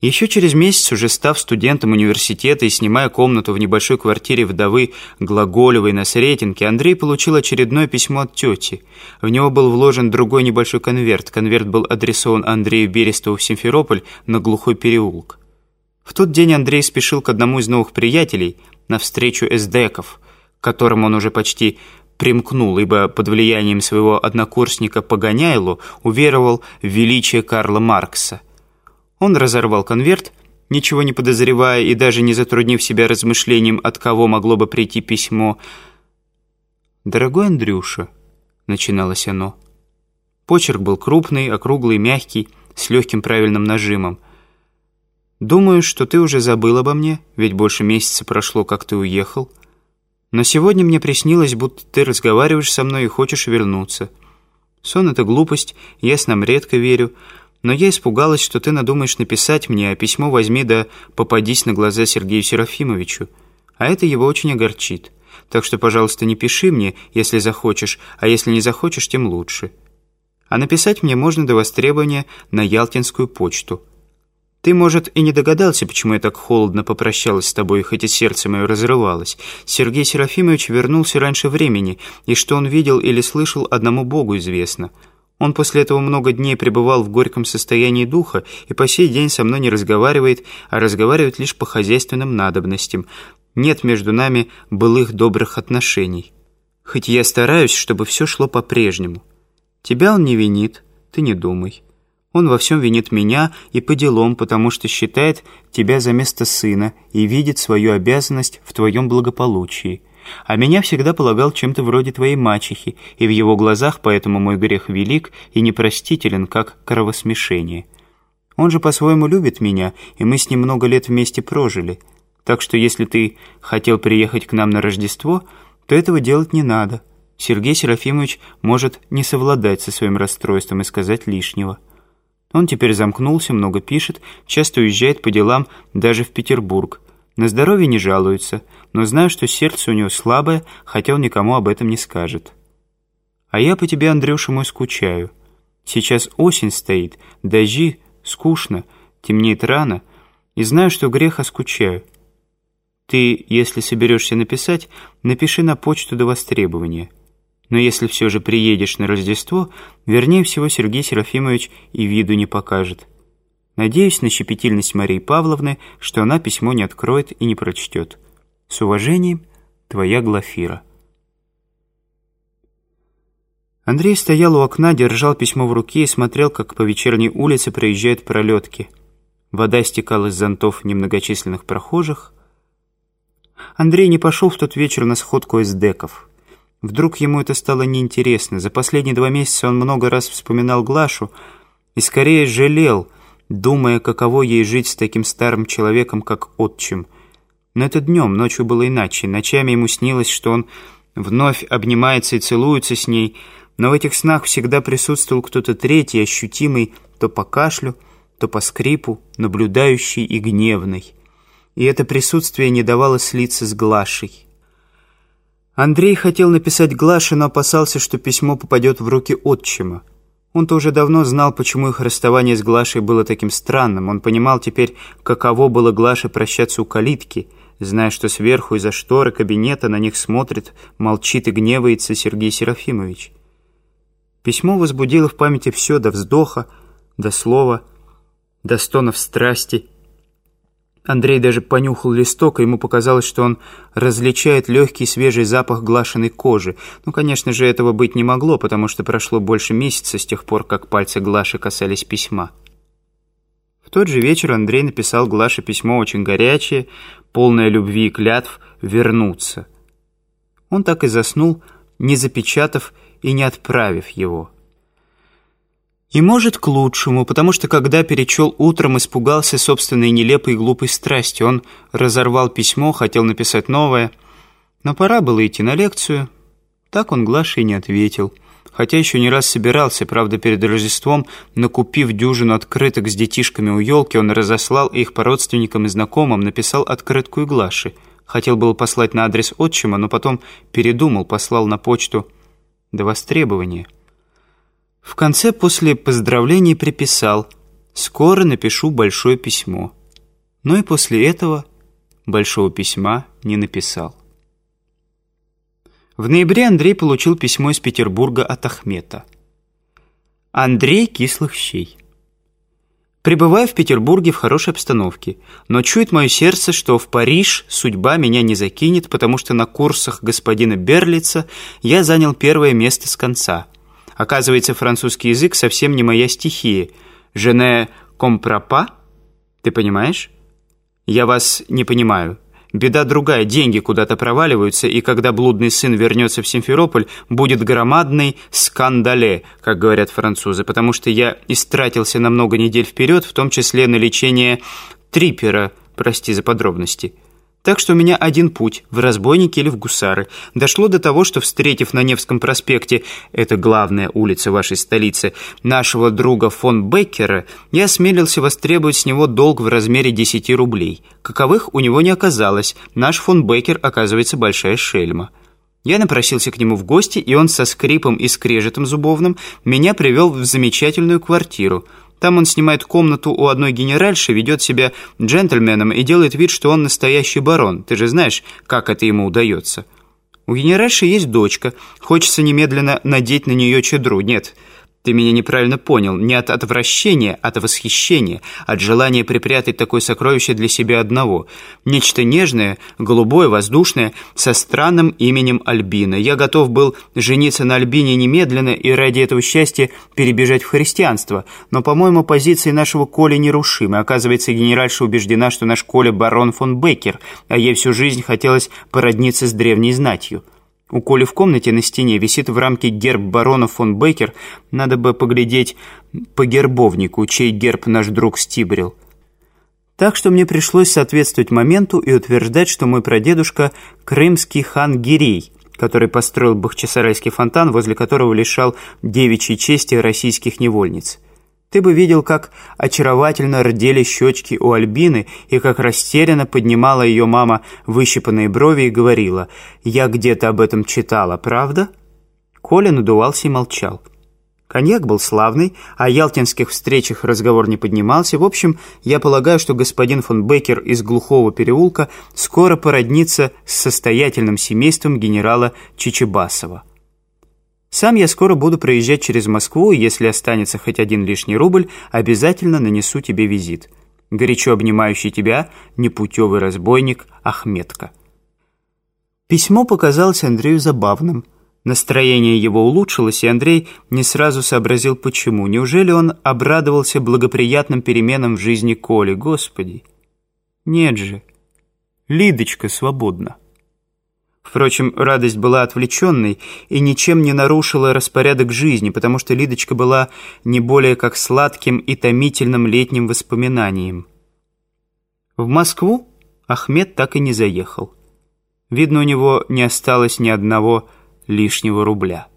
Еще через месяц, уже став студентом университета и снимая комнату в небольшой квартире вдовы Глаголевой на Сретенке, Андрей получил очередное письмо от тети. В него был вложен другой небольшой конверт. Конверт был адресован Андрею Берестову в Симферополь на глухой переулок. В тот день Андрей спешил к одному из новых приятелей на встречу эсдеков, к которым он уже почти примкнул, ибо под влиянием своего однокурсника Погоняйлу уверовал в величие Карла Маркса – он разорвал конверт, ничего не подозревая и даже не затруднив себя размышлением, от кого могло бы прийти письмо. «Дорогой Андрюша», — начиналось оно. Почерк был крупный, округлый, мягкий, с легким правильным нажимом. «Думаю, что ты уже забыл обо мне, ведь больше месяца прошло, как ты уехал. Но сегодня мне приснилось, будто ты разговариваешь со мной и хочешь вернуться. Сон — это глупость, я снам редко верю». Но я испугалась, что ты надумаешь написать мне, а письмо возьми да попадись на глаза Сергею Серафимовичу. А это его очень огорчит. Так что, пожалуйста, не пиши мне, если захочешь, а если не захочешь, тем лучше. А написать мне можно до востребования на Ялтинскую почту. Ты, может, и не догадался, почему я так холодно попрощалась с тобой, хоть и сердце мое разрывалось. Сергей Серафимович вернулся раньше времени, и что он видел или слышал, одному Богу известно – он после этого много дней пребывал в горьком состоянии духа и по сей день со мной не разговаривает, а разговаривает лишь по хозяйственным надобностям. Нет между нами былых добрых отношений. Хоть я стараюсь, чтобы все шло по-прежнему. Тебя он не винит, ты не думай. Он во всем винит меня и по делам, потому что считает тебя за место сына и видит свою обязанность в твоем благополучии. А меня всегда полагал чем-то вроде твоей мачехи, и в его глазах поэтому мой грех велик и непростителен, как кровосмешение. Он же по-своему любит меня, и мы с ним много лет вместе прожили. Так что если ты хотел приехать к нам на Рождество, то этого делать не надо. Сергей Серафимович может не совладать со своим расстройством и сказать лишнего. Он теперь замкнулся, много пишет, часто уезжает по делам даже в Петербург. На здоровье не жалуется, но знаю, что сердце у него слабое, хотя он никому об этом не скажет. А я по тебе, Андрюша мой, скучаю. Сейчас осень стоит, дожди, скучно, темнеет рано, и знаю, что греха скучаю. Ты, если соберешься написать, напиши на почту до востребования. Но если все же приедешь на Рождество, вернее всего Сергей Серафимович и виду не покажет. Надеюсь на щепетильность Марии Павловны, что она письмо не откроет и не прочтет. С уважением, твоя Глафира. Андрей стоял у окна, держал письмо в руке и смотрел, как по вечерней улице проезжают пролетки. Вода стекала из зонтов немногочисленных прохожих. Андрей не пошел в тот вечер на сходку эсдеков. Вдруг ему это стало неинтересно. За последние два месяца он много раз вспоминал Глашу и скорее жалел – думая, каково ей жить с таким старым человеком, как отчим. Но это днем, ночью было иначе. Ночами ему снилось, что он вновь обнимается и целуется с ней, но в этих снах всегда присутствовал кто-то третий, ощутимый то по кашлю, то по скрипу, наблюдающий и гневный. И это присутствие не давало слиться с Глашей. Андрей хотел написать Глаше, но опасался, что письмо попадет в руки отчима. Он-то уже давно знал, почему их расставание с Глашей было таким странным. Он понимал теперь, каково было Глаше прощаться у калитки, зная, что сверху из-за шторы кабинета на них смотрит, молчит и гневается Сергей Серафимович. Письмо возбудило в памяти все до вздоха, до слова, до стонов страсти — Андрей даже понюхал листок, и ему показалось, что он различает легкий свежий запах глашенной кожи. Ну, конечно же, этого быть не могло, потому что прошло больше месяца с тех пор, как пальцы Глаши касались письма. В тот же вечер Андрей написал Глаше письмо очень горячее, полное любви и клятв, вернуться. Он так и заснул, не запечатав и не отправив его. И может к лучшему, потому что когда перечел утром, испугался собственной нелепой и глупой страсти. Он разорвал письмо, хотел написать новое. Но пора было идти на лекцию. Так он Глаше и не ответил. Хотя еще не раз собирался, правда, перед Рождеством, накупив дюжину открыток с детишками у елки, он разослал их по родственникам и знакомым, написал открытку и Глаше. Хотел было послать на адрес отчима, но потом передумал, послал на почту до востребования. В конце после поздравлений приписал Скоро напишу большое письмо. Но и после этого большого письма не написал. В ноябре Андрей получил письмо из Петербурга от Ахмета. Андрей кислых щей. Пребываю в Петербурге в хорошей обстановке, но чует мое сердце, что в Париж судьба меня не закинет, потому что на курсах господина Берлица я занял первое место с конца. Оказывается, французский язык совсем не моя стихия. «Je ne comprends pas?» Ты понимаешь? Я вас не понимаю. Беда другая, деньги куда-то проваливаются, и когда блудный сын вернется в Симферополь, будет громадный скандале, как говорят французы, потому что я истратился на много недель вперед, в том числе на лечение трипера, прости за подробности». Так что у меня один путь – в разбойники или в гусары. Дошло до того, что, встретив на Невском проспекте, это главная улица вашей столицы, нашего друга фон Беккера, я осмелился востребовать с него долг в размере 10 рублей. Каковых у него не оказалось. Наш фон Беккер, оказывается, большая шельма. Я напросился к нему в гости, и он со скрипом и скрежетом зубовным меня привел в замечательную квартиру – там он снимает комнату у одной генеральши, ведет себя джентльменом и делает вид, что он настоящий барон. Ты же знаешь, как это ему удается. У генеральши есть дочка. Хочется немедленно надеть на нее чедру. Нет, ты меня неправильно понял. Не от отвращения, а от восхищения, от желания припрятать такое сокровище для себя одного. Нечто нежное, голубое, воздушное, со странным именем Альбина. Я готов был жениться на Альбине немедленно и ради этого счастья перебежать в христианство. Но, по-моему, позиции нашего Коли нерушимы. Оказывается, генеральша убеждена, что наш Коля барон фон Беккер, а ей всю жизнь хотелось породниться с древней знатью. У Коли в комнате на стене висит в рамке герб барона фон Бейкер. Надо бы поглядеть по гербовнику, чей герб наш друг стибрил. Так что мне пришлось соответствовать моменту и утверждать, что мой прадедушка – крымский хан Гирей, который построил Бахчисарайский фонтан, возле которого лишал девичьей чести российских невольниц. Ты бы видел, как очаровательно рдели щечки у Альбины и как растерянно поднимала ее мама выщипанные брови и говорила «Я где-то об этом читала, правда?» Коля надувался и молчал. Коньяк был славный, о ялтинских встречах разговор не поднимался. В общем, я полагаю, что господин фон Беккер из глухого переулка скоро породнится с состоятельным семейством генерала Чичебасова. Сам я скоро буду проезжать через Москву, и если останется хоть один лишний рубль, обязательно нанесу тебе визит. Горячо обнимающий тебя непутевый разбойник Ахметка. Письмо показалось Андрею забавным. Настроение его улучшилось, и Андрей не сразу сообразил, почему. Неужели он обрадовался благоприятным переменам в жизни Коли? Господи! Нет же, Лидочка свободна. Впрочем, радость была отвлеченной и ничем не нарушила распорядок жизни, потому что Лидочка была не более как сладким и томительным летним воспоминанием. В Москву Ахмед так и не заехал. Видно, у него не осталось ни одного лишнего рубля.